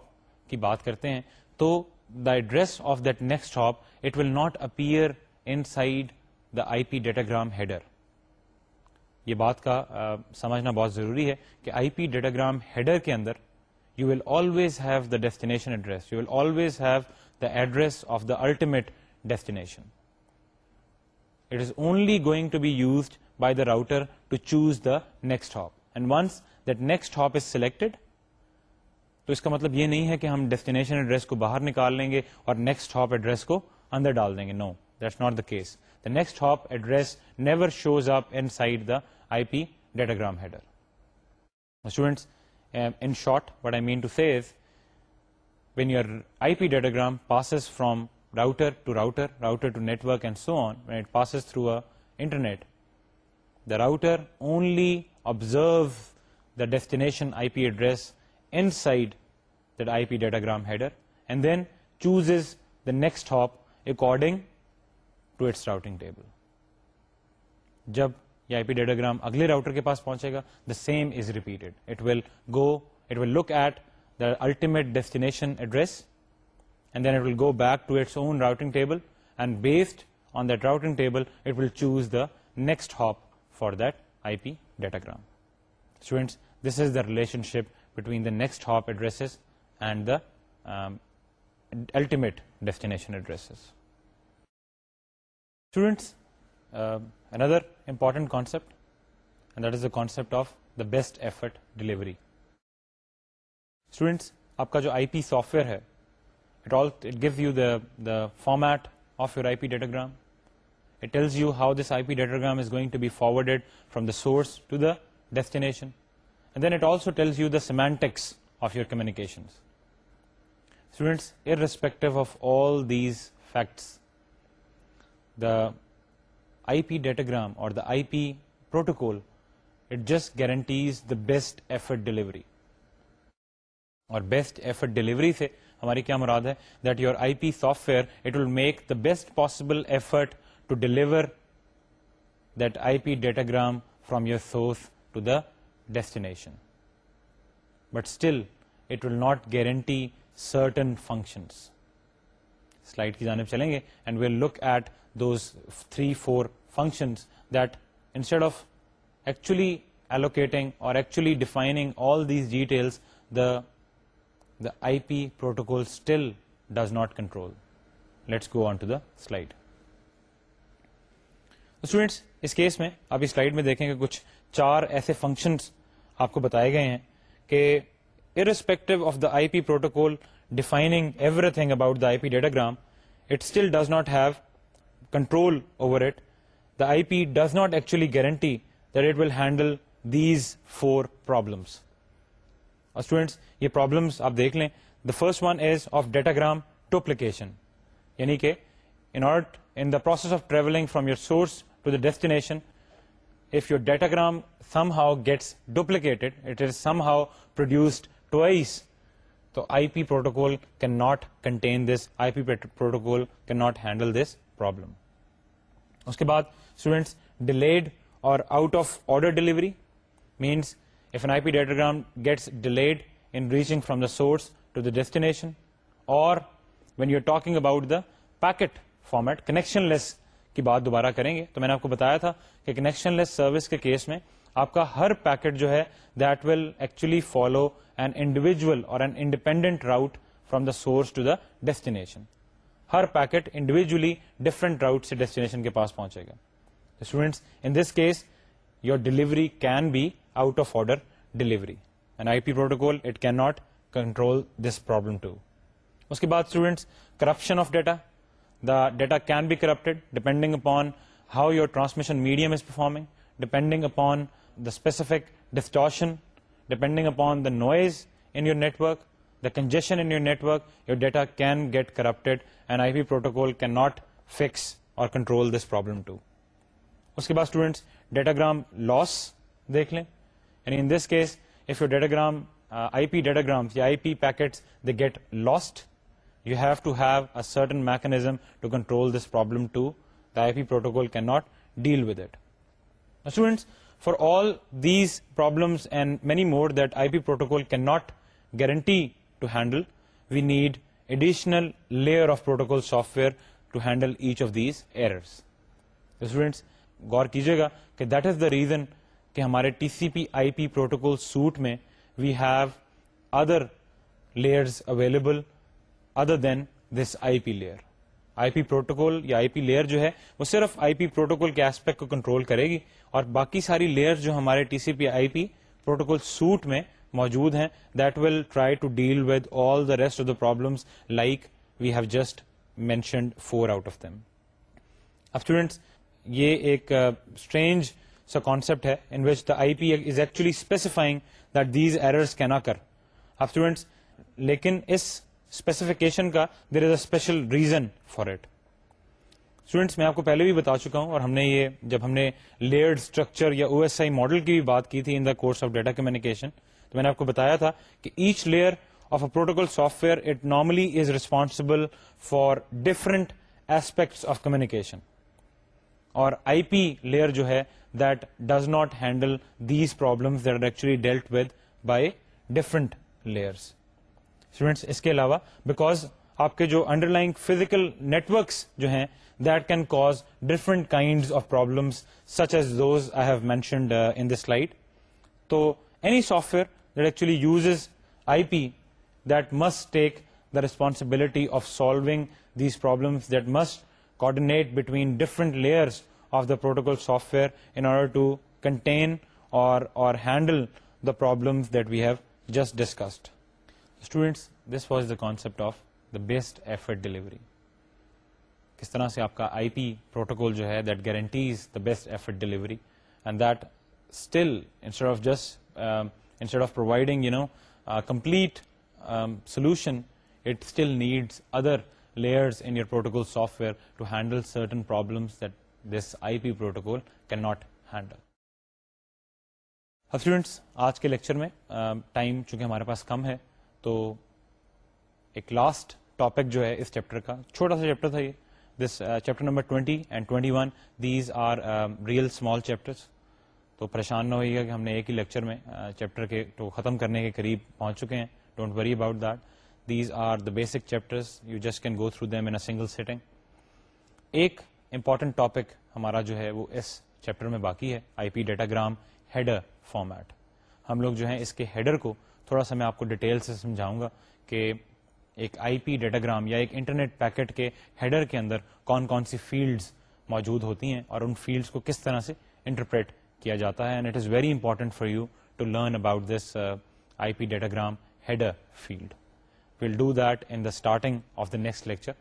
کی بات کرتے ہیں تو the address of that next hop it will not appear inside the I P datagram header یہ بات کا سمجھنا بہت ضروری ہے کہ آئی پی ڈیٹاگرام ہیڈر کے اندر address address you will always It destination it is only going to be the by the choose to choose the next and once that next is selected تو اس کا مطلب یہ نہیں ہے کہ ہم ڈیسٹینیشن ایڈریس کو باہر نکال لیں گے اور نیکسٹ ہاپ ایڈریس کو اندر ڈال دیں گے no that's not the case the next hop address never shows up inside the I P datagram header students Um, in short, what I mean to say is, when your IP datagram passes from router to router, router to network and so on, when it passes through a internet, the router only observes the destination IP address inside that IP datagram header and then chooses the next hop according to its routing table. Jab یا I P datagram اگلے router کے پاس پہنچے گا the same is repeated it will go it will look at the ultimate destination address and then it will go back to its own routing table and based on that routing table it will choose the next hop for that I P datagram students this is the relation ship between the next hop addresses and the ultimate destination addresses students other important concept and that is the concept of the best effort delivery students آپ کا جو I P software ہے format of your I P datagram how this I P datagram is going to be forward from the source to destination then it also tells you the semantics of your communication students irrespective of all these facts the I P datagram or the I P protocol it just guarantees the best effort delivery اور best effort delivery سے ہماری کیا مراد ہے that your I P software it will make the best possible effort to deliver I P datagram from your source to the destination but still it will not guarantee certain functions slide کی جانب چلیں گے and we'll look at those three four that instead of actually allocating اور actually defining all these details the the I P protocol still does not control let's go on to the slide students اس case میں آپ اس slide میں دیکھیں گے کچھ چار ایسے فنکشنس آپ کو بتائے گئے ہیں کہ irrespective of the I P protocol defining everything about the I P datagram still does not have control over it the I P does not actually guarantee deal handle these four problems students یہ problems آپ دیکھ لیں the first one is of datagram duplication یعنی کہ process of travelling from your source to the destination if your datagram somehow gets duplicated it is some how produced twice تو I P protocol can not contain this I P protocol can not handle this problem اس کے بعد students delayed اور out of order delivery means if an I P datagram gets delayed in reaching from the source to the destination اور when you are talking about the packet format connectionless کی بات دوبارہ کریں گے تو میں نے آپ کو بتایا تھا کہ کنیکشن لیس سروس کے کیس میں آپ کا ہر پیکٹ جو ہے that will actually follow an individual اور an independent route from the source to the destination ہر پیکٹ انڈیویجلی ڈفرنٹ راؤٹ سے ڈیسٹینیشن کے پاس پہنچے گا students in this case your delivery can be out of order delivery an I P protocol it can not control this problem too اس کے بعد students corruption of data the data can be corrupted depending upon how your transmission medium is performing depending upon specific distortion depending upon the noise in your network the congestion your data can get students datagram loss دیکھ لیں datagram I P they get lost you have to have a certain mechanism to control this problem to the P protocol can not deal with students for all these problems and many more that I P protocol can not guarantee to handle we need additional layer of protocol software to handle each of these errors students غور کیجیے گا کہ that is the reason کہ ہمارے T C P I P protocol suite میں we have other layers available other than this I P layer I P protocol یا I P layer جو ہے وہ صرف آئی پی پروٹوکول کے ایسپیکٹ کو کنٹرول کرے گی اور باقی ساری لیئر جو ہمارے T C P I P protocol suite میں موجود ہیں that will try to deal with all the rest of the problems like we have just mentioned four out of them اب اسٹوڈینٹس یہ ایک اسٹرینج سا concept ہے in which the I P is actually specifying that these errors can آ کر اب students لیکن اس اسپیسیفکیشن کا there is a special reason for it students میں آپ کو پہلے بھی بتا چکا ہوں اور ہم نے یہ جب ہم نے لیئرڈ اسٹرکچر یا او ایس آئی ماڈل کی بھی بات کی تھی in the course of data communication تو میں نے آپ کو بتایا تھا کہ each layer of a protocol software it normally is responsible for different aspects of communication اور آئی پی لیئر جو ہے that does not handle these problem dealt with by different layers students اس کے علاوہ because آپ کے جو under line physical networks جو ہیں that can cause different kind of problems such as those I have mentioned in this light تو any software that actually uses I P that must take the responsibility of solving these problems that must coordinate between different layers of the protocol software in order to contain اور handle the problems that we have just discussed students this was the concept of the best effort delivery کس طرح سے آپ کا I P protocol جو ہے that guarantees the best effort delivery and that still instead of just instead of providing you know complete solution it still needs other layers in your protocol software to handle certain problems that this I P protocol can not handle اب students آج کے lecture میں time چونکہ ہمارے پاس کم ہے تو ایک last topic جو ہے اس چیپٹر کا چھوٹا سا چیپٹر تھا یہ this chapter number twenty and twenty one these are real small chapters تو پریشان نہ ہوئیے گا کہ ہم نے ایک ہی لیکچر میں چیپٹر uh, کے تو ختم کرنے کے قریب پہنچ چکے ہیں don't worry about that these are the basic chapters you just can go through them in single sitting ایک امپورٹنٹ ٹاپک ہمارا جو ہے وہ اس چیپٹر میں باقی ہے I P datagram header format ہم لوگ جو ہیں اس کے ہیڈر کو تھوڑا سا میں آپ کو ڈیٹیل سے سمجھاؤں گا کہ ایک آئی پی ڈیٹاگرام یا ایک انٹرنیٹ پیکٹ کے ہیڈر کے اندر کون کون سی فیلڈز موجود ہوتی ہیں اور ان فیلڈز کو کس طرح سے انٹرپریٹ کیا جاتا ہے and it is very important for you to learn about this I P datagram header field we'll do that in the starting of the next lecture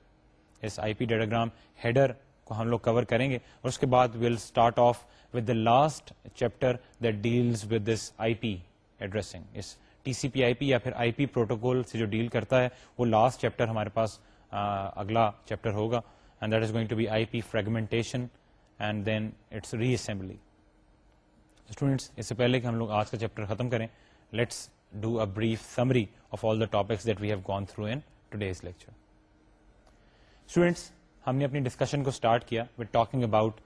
اس آئی پی ڈیٹاگرام ہیڈر کو ہم لوگ cover کریں گے اور اس کے بعد we'll start off with the last chapter that deals with this I P addressing اس T C P I P یا پھر آئی پی پروٹوکول سے جو ڈیل کرتا ہے وہ لاسٹ چیپٹر ہمارے پاس اگلا چیپٹر ہوگا and that is going to be I P fragmentation and then its reassembly students اس سے پہلے کہ ہم لوگ آج کا چیپٹر ختم کریں let's do a brief summary of all the topics that we have gone through lecture students ہم نے اپنی ڈسکشن کو اسٹارٹ کیا with talking about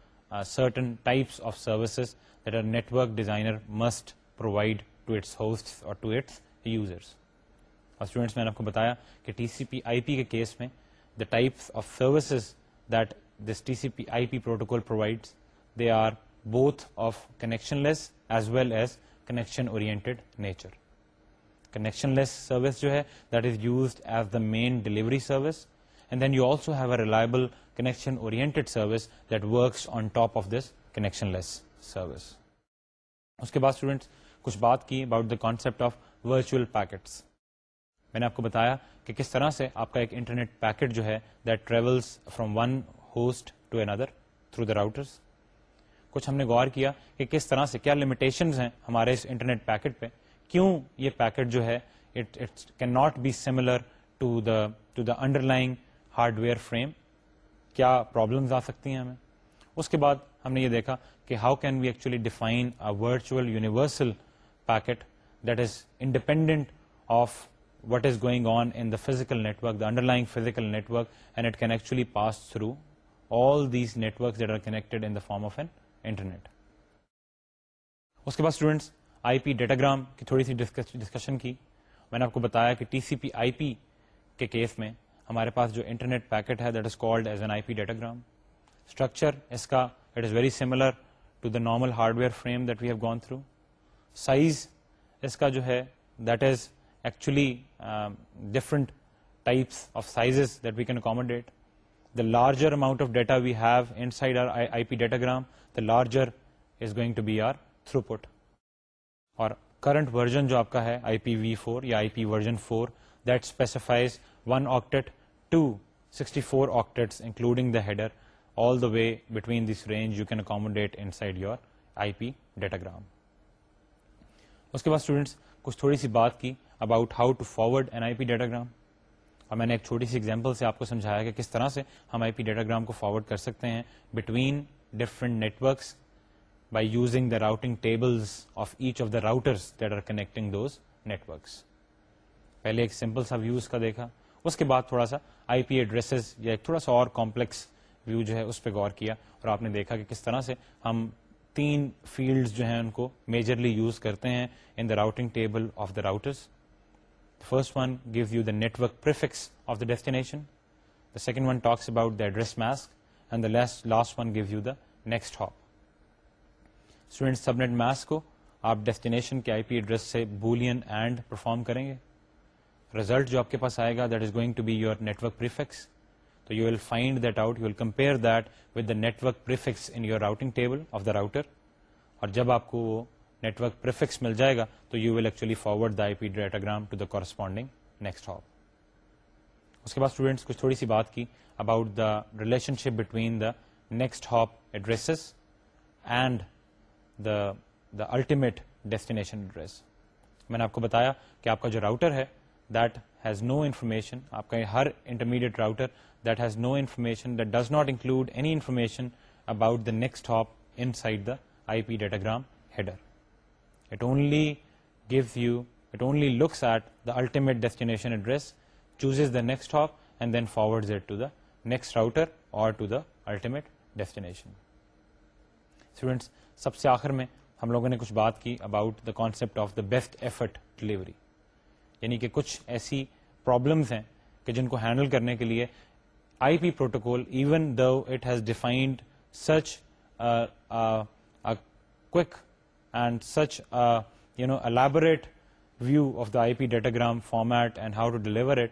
certain types of services that are network designer must provide to its host or to its users اور students میں نے آپ کو بتایا کہ T C P I P کے کیس میں the type of services that this T C P I P protocol provide they are both of connectionless as well as connection oriented nature connectionless service جو ہے that is used as the main delivery service and then you also have a reliable connection oriented service that works on top of this connectionless service اس کے بعد students کچھ بات کی about the concept of virtual packets میں نے آپ کو بتایا کہ کس طرح سے آپ کا ایک انٹرنیٹ پیکٹ جو ہے that travels from one host to another through routers کچھ ہم نے غور کیا کہ کس طرح سے کیا لمیٹیشن ہیں ہمارے اس انٹرنیٹ پیکٹ پہ کیوں یہ پیکٹ جو ہے it can not be similar to the to the under line hardware frame کیا پرابلمز آ سکتی ہیں ہمیں اس کے بعد ہم نے یہ دیکھا کہ how can we actually define virtual universal packet that is independent of what is going on in the physical network the under line physical network and it can actually pass through all these network that are connected in the form of an internet اس کے بعد students I P datagram کی تھوڑی سی discussion کی میں نے آپ کو بتایا کہ T C P I P کے کیس میں ہمارے پاس جو انٹرنیٹ پیکٹ ہے that is called as an I P datagram structure اس کا it is very similar to دارمل hardware frame that we have gone through size اس کا جو ہے that is actually different types of size that we can accommodate the larger amount of data we have inside our I P datagram the larger is going to be are throughput اور current version جو آپ کا ہے I P V four یا I P version four that specifies one octet to sixty four octet including the header all the way between this range you can accommodate inside your I P datagram اس کے بعد students کچھ تھوڑی سی بات کی about how to forward an I P datagram اور میں نے ایک چھوٹی سی ایگزامپل سے آپ کو سمجھایا کہ کس طرح سے ہم آئی پی ڈیٹاگرام کو فارورڈ کر سکتے ہیں between different networks by using the routing tables of H of the routers that are connecting those networks پہلے ایک سمپل سا ویوز کا دیکھا اس کے بعد تھوڑا سا آئی پی ایڈریسز یا ایک تھوڑا سا اور کمپلیکس ویو جو ہے اس پہ غور کیا اور آپ نے دیکھا کہ کس طرح سے ہم تین فیلڈز جو ہیں ان کو میجرلی یوز کرتے ہیں in the routing table of the routers first one give you the network of the the destination second one talks about the address mask and the last one give you the next hop student subnet کو آپ destination کے I P address سے Boolean and perform کریں گے result جو آپ کے پاس آئے گا that is going to be your network prefix تو you will find that out you will compare that with the network prefix in your routing table of the router اور جب آپ کو وہ نیٹورک پریفکس مل جائے گا تو you actually forward the I P datagram to the corresponding next hop اس کے بعد اسٹوڈینٹس کچھ تھوڑی سی بات کی about the relation ship between the next hop addresses and the the ultimate address میں نے آپ کو بتایا کہ آپ کا جو راؤٹر ہے ز نو انفارمیشن آپ کا یہ ہر intermediate router that has no information that does not include any information about the next hop and the I P datagram header it only give you it only looks at the ultimate destinations chooses is the next hop and then forward it the next router اور to the ultimate destination students سب سے آخر میں ہم لوگوں نے کچھ بات کی about the concept of the best effort delivery یعنی کہ کچھ ایسی پروبلمس ہیں کہ جن کو ہینڈل کرنے کے لیے I P protocol even the it has defined such and such you know elaborate view of the I P datagram format and how to deliver it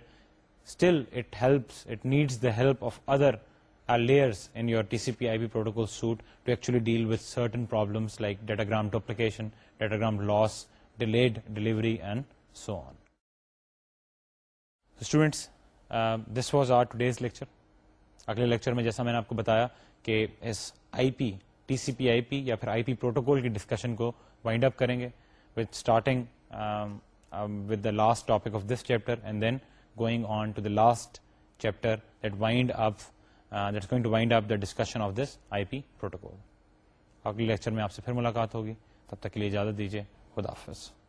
still it helps it needs the help of other layers in your T C P I P protocol suite to actually deal with certain problems like datagram to datagram loss delayed delivery and so on students this was our to days lecture اگلے lecture میں جیسا میں نے آپ کو بتایا کہ اس I P T C P I P یا پھر آئی پی پروٹوکول کی ڈسکشن کو وائنڈ اپ کریں گے with starting with the last topic of this chapter and then going on to the last chapter that that wind wind up up going to the discussion of this I P protocol اگلے lecture میں آپ سے پھر ملاقات ہوگی تب تک کے لیے اجازت دیجیے خدا حافظ